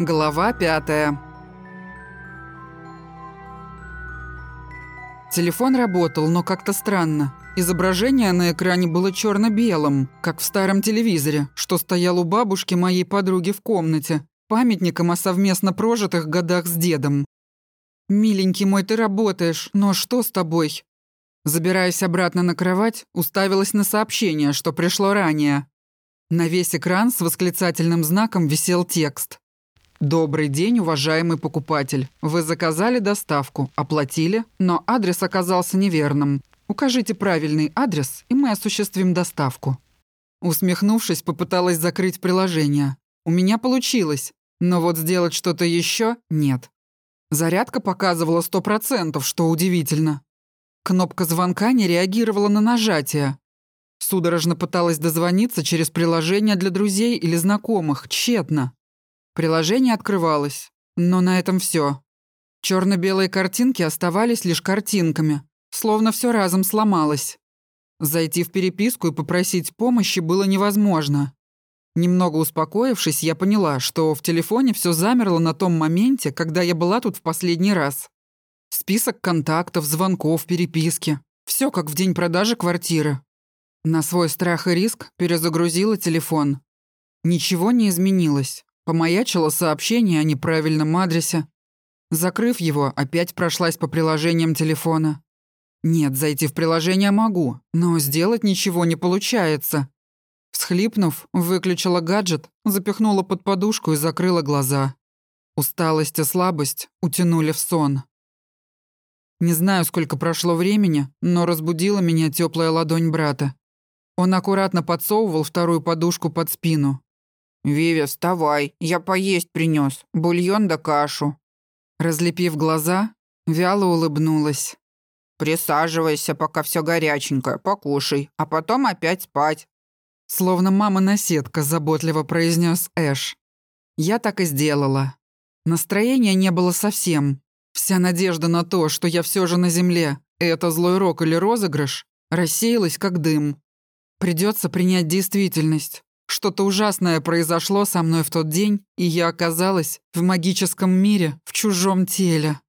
Глава пятая. Телефон работал, но как-то странно. Изображение на экране было черно-белым, как в старом телевизоре, что стоял у бабушки моей подруги в комнате, памятником о совместно прожитых годах с дедом. «Миленький мой, ты работаешь, но что с тобой?» Забираясь обратно на кровать, уставилась на сообщение, что пришло ранее. На весь экран с восклицательным знаком висел текст. «Добрый день, уважаемый покупатель. Вы заказали доставку, оплатили, но адрес оказался неверным. Укажите правильный адрес, и мы осуществим доставку». Усмехнувшись, попыталась закрыть приложение. У меня получилось, но вот сделать что-то еще нет. Зарядка показывала сто процентов, что удивительно. Кнопка звонка не реагировала на нажатие. Судорожно пыталась дозвониться через приложение для друзей или знакомых, тщетно. Приложение открывалось, но на этом все. Черно-белые картинки оставались лишь картинками, словно все разом сломалось. Зайти в переписку и попросить помощи было невозможно. Немного успокоившись, я поняла, что в телефоне все замерло на том моменте, когда я была тут в последний раз. Список контактов, звонков, переписки. Все как в день продажи квартиры. На свой страх и риск перезагрузила телефон. Ничего не изменилось. Помаячило сообщение о неправильном адресе. Закрыв его, опять прошлась по приложениям телефона. Нет, зайти в приложение могу, но сделать ничего не получается. Всхлипнув, выключила гаджет, запихнула под подушку и закрыла глаза. Усталость и слабость утянули в сон. Не знаю, сколько прошло времени, но разбудила меня теплая ладонь брата. Он аккуратно подсовывал вторую подушку под спину, «Вивя, вставай, я поесть принес, бульон да кашу». Разлепив глаза, вяло улыбнулась. «Присаживайся, пока все горяченькое, покушай, а потом опять спать». Словно мама-наседка заботливо произнес Эш. Я так и сделала. Настроения не было совсем. Вся надежда на то, что я все же на земле, это злой рок или розыгрыш, рассеялась как дым. Придется принять действительность. Что-то ужасное произошло со мной в тот день, и я оказалась в магическом мире, в чужом теле.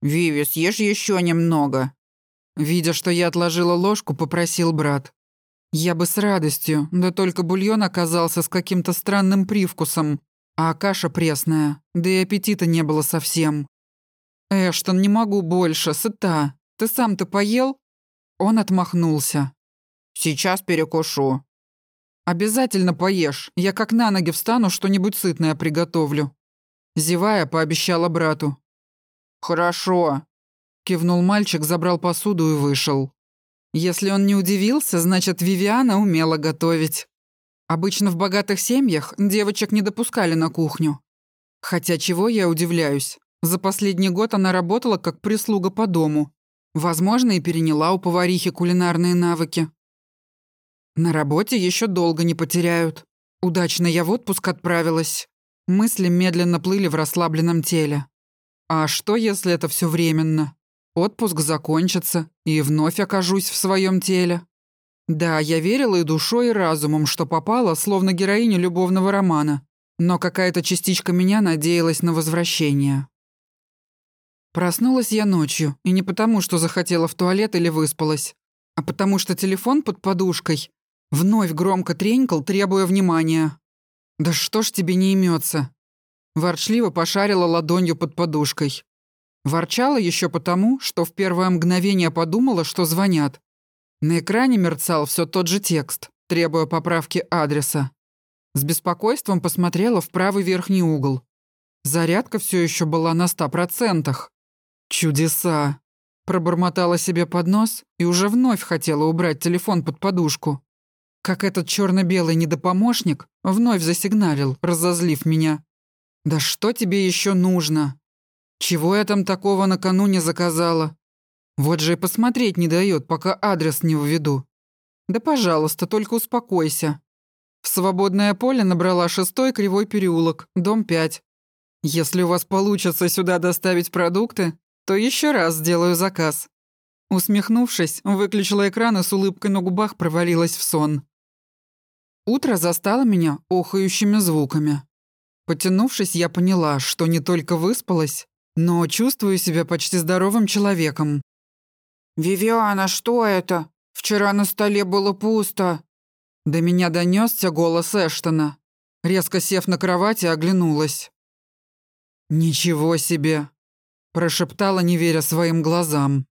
«Виви, съешь еще немного». Видя, что я отложила ложку, попросил брат. Я бы с радостью, да только бульон оказался с каким-то странным привкусом, а каша пресная, да и аппетита не было совсем. «Эштон, не могу больше, сыта. Ты сам-то поел?» Он отмахнулся. «Сейчас перекушу. «Обязательно поешь. Я как на ноги встану, что-нибудь сытное приготовлю». Зевая, пообещала брату. «Хорошо», — кивнул мальчик, забрал посуду и вышел. Если он не удивился, значит, Вивиана умела готовить. Обычно в богатых семьях девочек не допускали на кухню. Хотя чего я удивляюсь. За последний год она работала как прислуга по дому. Возможно, и переняла у поварихи кулинарные навыки. На работе еще долго не потеряют. Удачно я в отпуск отправилась. Мысли медленно плыли в расслабленном теле. А что, если это все временно? Отпуск закончится, и вновь окажусь в своем теле. Да, я верила и душой, и разумом, что попала, словно героиня любовного романа. Но какая-то частичка меня надеялась на возвращение. Проснулась я ночью, и не потому, что захотела в туалет или выспалась, а потому что телефон под подушкой Вновь громко тренькал, требуя внимания. «Да что ж тебе не имется? Ворчливо пошарила ладонью под подушкой. Ворчала еще потому, что в первое мгновение подумала, что звонят. На экране мерцал все тот же текст, требуя поправки адреса. С беспокойством посмотрела в правый верхний угол. Зарядка все еще была на ста процентах. «Чудеса!» Пробормотала себе под нос и уже вновь хотела убрать телефон под подушку как этот черно-белый недопомощник вновь засигналил, разозлив меня. «Да что тебе еще нужно? Чего я там такого накануне заказала? Вот же и посмотреть не дает, пока адрес не введу. Да, пожалуйста, только успокойся. В свободное поле набрала шестой кривой переулок, дом 5. Если у вас получится сюда доставить продукты, то еще раз сделаю заказ». Усмехнувшись, выключила экран и с улыбкой на губах провалилась в сон. Утро застало меня охающими звуками. Потянувшись, я поняла, что не только выспалась, но чувствую себя почти здоровым человеком. «Вивиана, что это? Вчера на столе было пусто». До меня донесся голос Эштона. Резко сев на кровати, оглянулась. «Ничего себе!» – прошептала, не веря своим глазам.